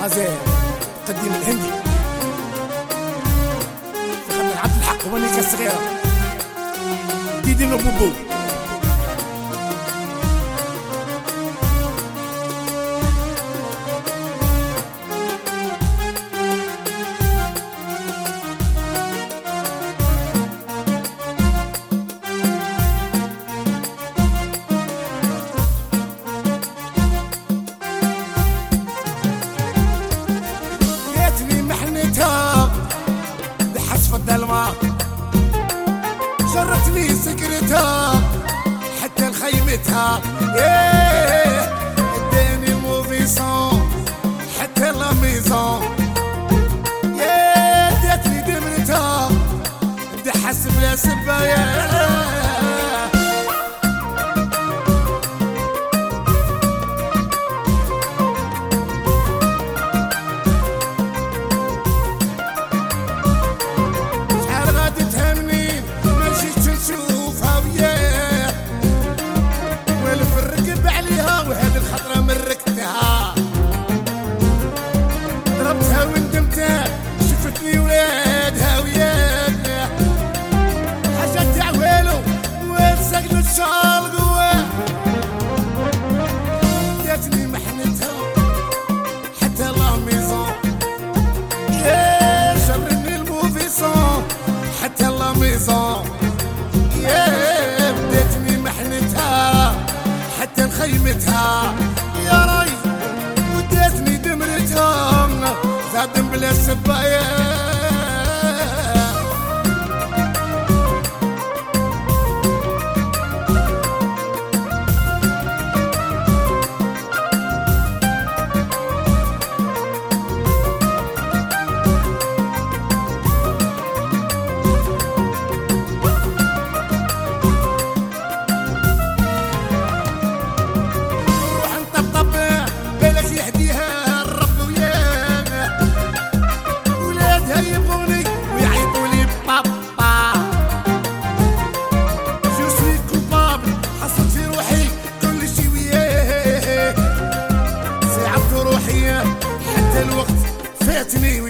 مازال تقديم الهندي. خلنا عبد الحق ومنيكا الصغيرة ديدي بوبو me top. Yeah. دمرتها يا ري وديتني دمرتها زاد بلا سبايه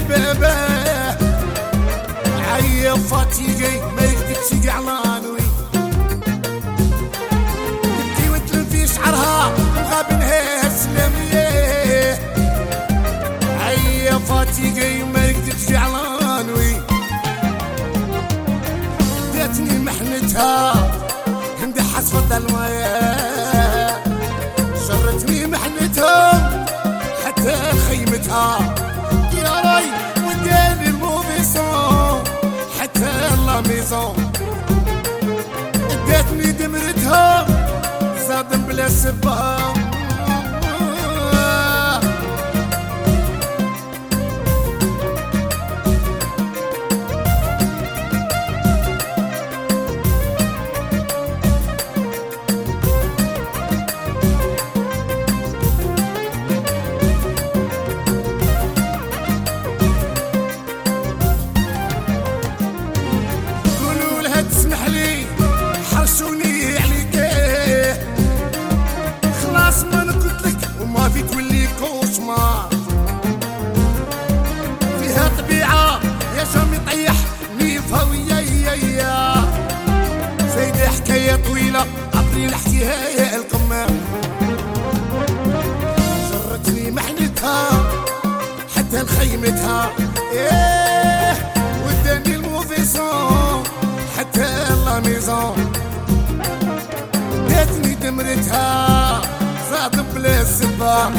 البابا عيطت يجي ما يكدبش قعلان وي تبكي وتلم في شعرها وغابنها السلامية عيطت يجي ما يكدبش قعلان وي جاتني محنتها عندي حسفة المايه se vai. كلمتها إيه؟ وداني الموفيسون حتى لا ميزون. داتني دمرتها صادم بلا سبه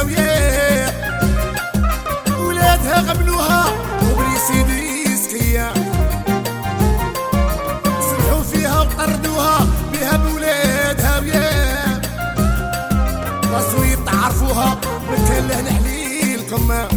المية وياه ولادها غبنوها وبريسيدي سكية. سمحوا فيها وطردوها بها بولادها وياه راسو يتعرفوها مكان نحليل كما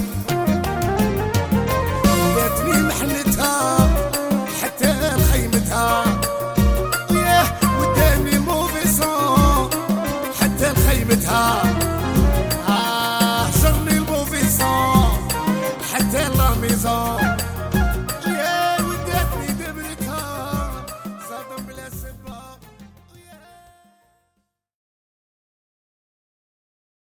horizon